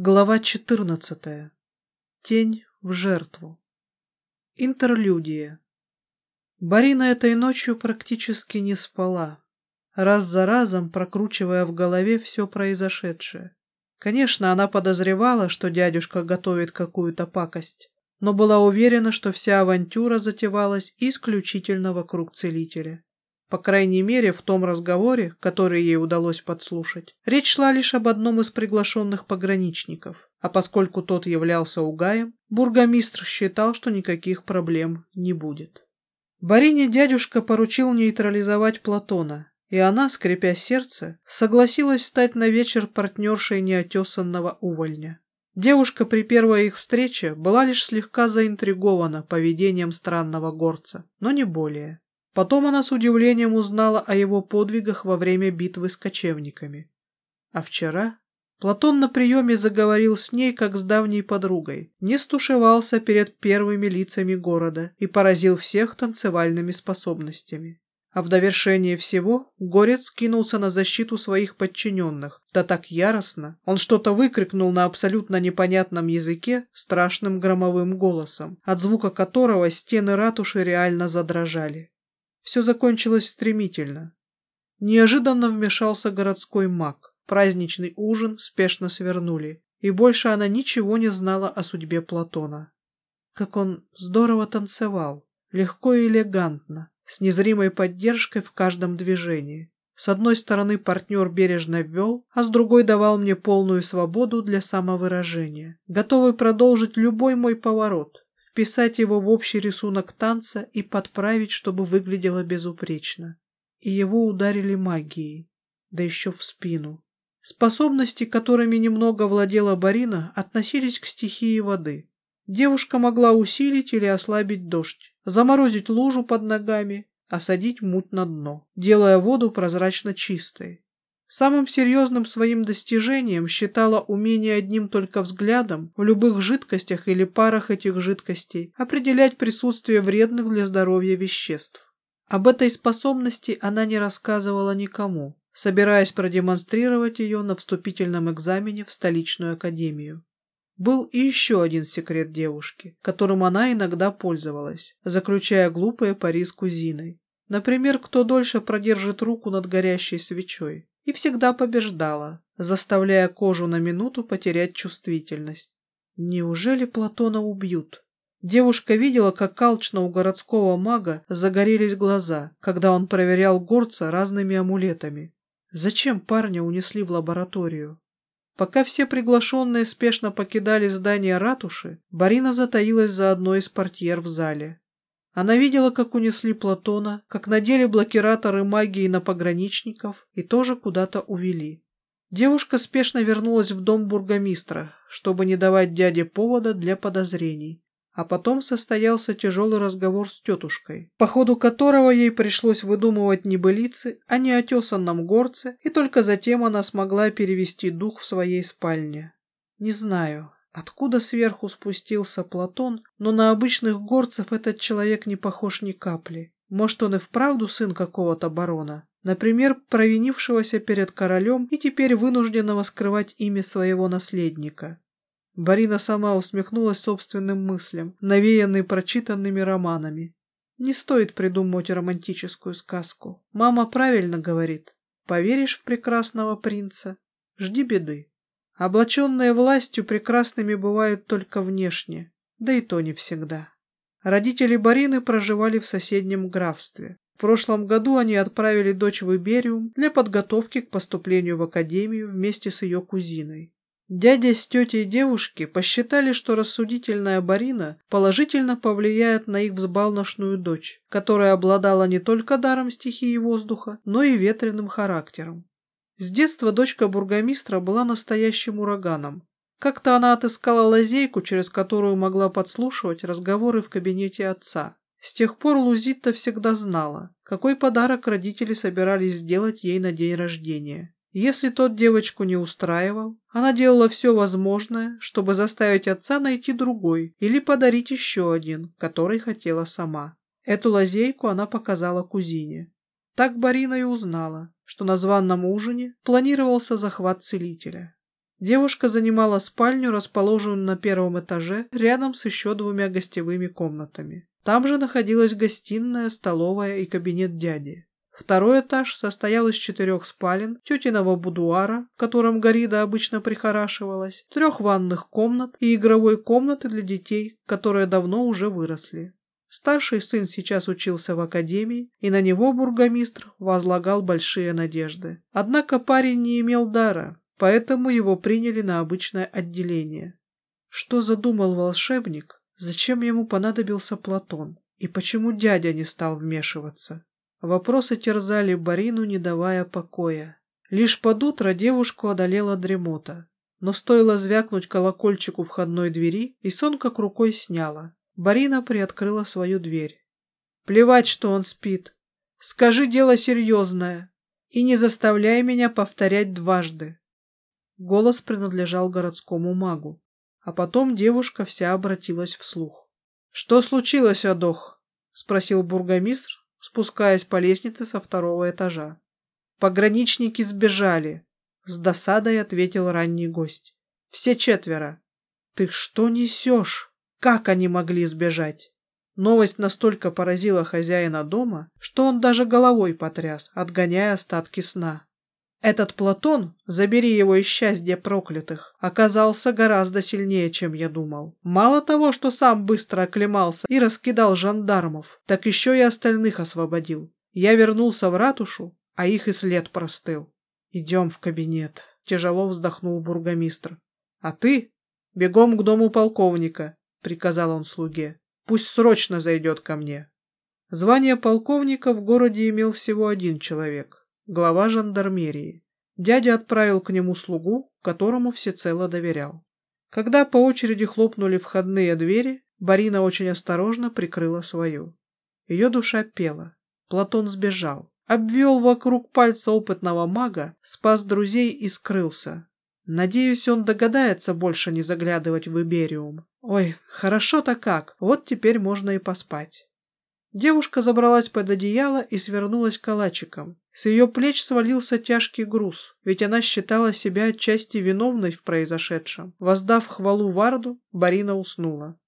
Глава 14. Тень в жертву. Интерлюдия. Барина этой ночью практически не спала, раз за разом прокручивая в голове все произошедшее. Конечно, она подозревала, что дядюшка готовит какую-то пакость, но была уверена, что вся авантюра затевалась исключительно вокруг целителя. По крайней мере, в том разговоре, который ей удалось подслушать, речь шла лишь об одном из приглашенных пограничников, а поскольку тот являлся угаем, бургомистр считал, что никаких проблем не будет. Барине дядюшка поручил нейтрализовать Платона, и она, скрипя сердце, согласилась стать на вечер партнершей неотесанного увольня. Девушка при первой их встрече была лишь слегка заинтригована поведением странного горца, но не более. Потом она с удивлением узнала о его подвигах во время битвы с кочевниками. А вчера Платон на приеме заговорил с ней, как с давней подругой, не стушевался перед первыми лицами города и поразил всех танцевальными способностями. А в довершение всего Горец кинулся на защиту своих подчиненных, да так яростно, он что-то выкрикнул на абсолютно непонятном языке страшным громовым голосом, от звука которого стены ратуши реально задрожали. Все закончилось стремительно. Неожиданно вмешался городской маг. Праздничный ужин спешно свернули, и больше она ничего не знала о судьбе Платона. Как он здорово танцевал, легко и элегантно, с незримой поддержкой в каждом движении. С одной стороны партнер бережно ввел, а с другой давал мне полную свободу для самовыражения, готовый продолжить любой мой поворот, вписать его в общий рисунок танца и подправить, чтобы выглядело безупречно. И его ударили магией, да еще в спину. Способности, которыми немного владела Барина, относились к стихии воды. Девушка могла усилить или ослабить дождь, заморозить лужу под ногами, осадить муть на дно, делая воду прозрачно чистой. Самым серьезным своим достижением считала умение одним только взглядом в любых жидкостях или парах этих жидкостей определять присутствие вредных для здоровья веществ. Об этой способности она не рассказывала никому, собираясь продемонстрировать ее на вступительном экзамене в столичную академию. Был и еще один секрет девушки, которым она иногда пользовалась, заключая глупые пари с кузиной. Например, кто дольше продержит руку над горящей свечой и всегда побеждала, заставляя кожу на минуту потерять чувствительность. Неужели Платона убьют? Девушка видела, как алчно у городского мага загорелись глаза, когда он проверял горца разными амулетами. Зачем парня унесли в лабораторию? Пока все приглашенные спешно покидали здание ратуши, Барина затаилась за одной из портьер в зале. Она видела, как унесли Платона, как надели блокираторы магии на пограничников и тоже куда-то увели. Девушка спешно вернулась в дом бургомистра, чтобы не давать дяде повода для подозрений. А потом состоялся тяжелый разговор с тетушкой, по ходу которого ей пришлось выдумывать небылицы о неотесанном горце, и только затем она смогла перевести дух в своей спальне. Не знаю, Откуда сверху спустился Платон, но на обычных горцев этот человек не похож ни капли. Может, он и вправду сын какого-то барона? Например, провинившегося перед королем и теперь вынужденного скрывать имя своего наследника. Барина сама усмехнулась собственным мыслям, навеянной прочитанными романами. Не стоит придумывать романтическую сказку. Мама правильно говорит. Поверишь в прекрасного принца? Жди беды. Облаченные властью прекрасными бывают только внешне, да и то не всегда. Родители Барины проживали в соседнем графстве. В прошлом году они отправили дочь в Ибериум для подготовки к поступлению в академию вместе с ее кузиной. Дядя с тетей девушки посчитали, что рассудительная Барина положительно повлияет на их взбалношную дочь, которая обладала не только даром стихии воздуха, но и ветреным характером. С детства дочка бургомистра была настоящим ураганом. Как-то она отыскала лазейку, через которую могла подслушивать разговоры в кабинете отца. С тех пор Лузитта всегда знала, какой подарок родители собирались сделать ей на день рождения. Если тот девочку не устраивал, она делала все возможное, чтобы заставить отца найти другой или подарить еще один, который хотела сама. Эту лазейку она показала кузине. Так Барина и узнала, что на званном ужине планировался захват целителя. Девушка занимала спальню, расположенную на первом этаже, рядом с еще двумя гостевыми комнатами. Там же находилась гостиная, столовая и кабинет дяди. Второй этаж состоял из четырех спален, тетиного будуара, в котором Горида обычно прихорашивалась, трех ванных комнат и игровой комнаты для детей, которые давно уже выросли. Старший сын сейчас учился в академии, и на него бургомистр возлагал большие надежды. Однако парень не имел дара, поэтому его приняли на обычное отделение. Что задумал волшебник? Зачем ему понадобился Платон? И почему дядя не стал вмешиваться? Вопросы терзали Барину, не давая покоя. Лишь под утро девушку одолела дремота. Но стоило звякнуть колокольчику входной двери, и сон как рукой сняла. Барина приоткрыла свою дверь. «Плевать, что он спит. Скажи дело серьезное. И не заставляй меня повторять дважды». Голос принадлежал городскому магу. А потом девушка вся обратилась вслух. «Что случилось, Адох?» — спросил бургомистр, спускаясь по лестнице со второго этажа. «Пограничники сбежали», — с досадой ответил ранний гость. «Все четверо». «Ты что несешь? Как они могли сбежать?» Новость настолько поразила хозяина дома, что он даже головой потряс, отгоняя остатки сна. Этот Платон, забери его из счастья проклятых, оказался гораздо сильнее, чем я думал. Мало того, что сам быстро оклемался и раскидал жандармов, так еще и остальных освободил. Я вернулся в ратушу, а их и след простыл. Идем в кабинет, тяжело вздохнул бургомистр. А ты бегом к дому полковника, приказал он слуге. Пусть срочно зайдет ко мне. Звание полковника в городе имел всего один человек глава жандармерии. Дядя отправил к нему слугу, которому всецело доверял. Когда по очереди хлопнули входные двери, Барина очень осторожно прикрыла свою. Ее душа пела. Платон сбежал. Обвел вокруг пальца опытного мага, спас друзей и скрылся. Надеюсь, он догадается больше не заглядывать в Ибериум. Ой, хорошо-то как, вот теперь можно и поспать. Девушка забралась под одеяло и свернулась калачиком. С ее плеч свалился тяжкий груз, ведь она считала себя отчасти виновной в произошедшем. Воздав хвалу Варду, Барина уснула.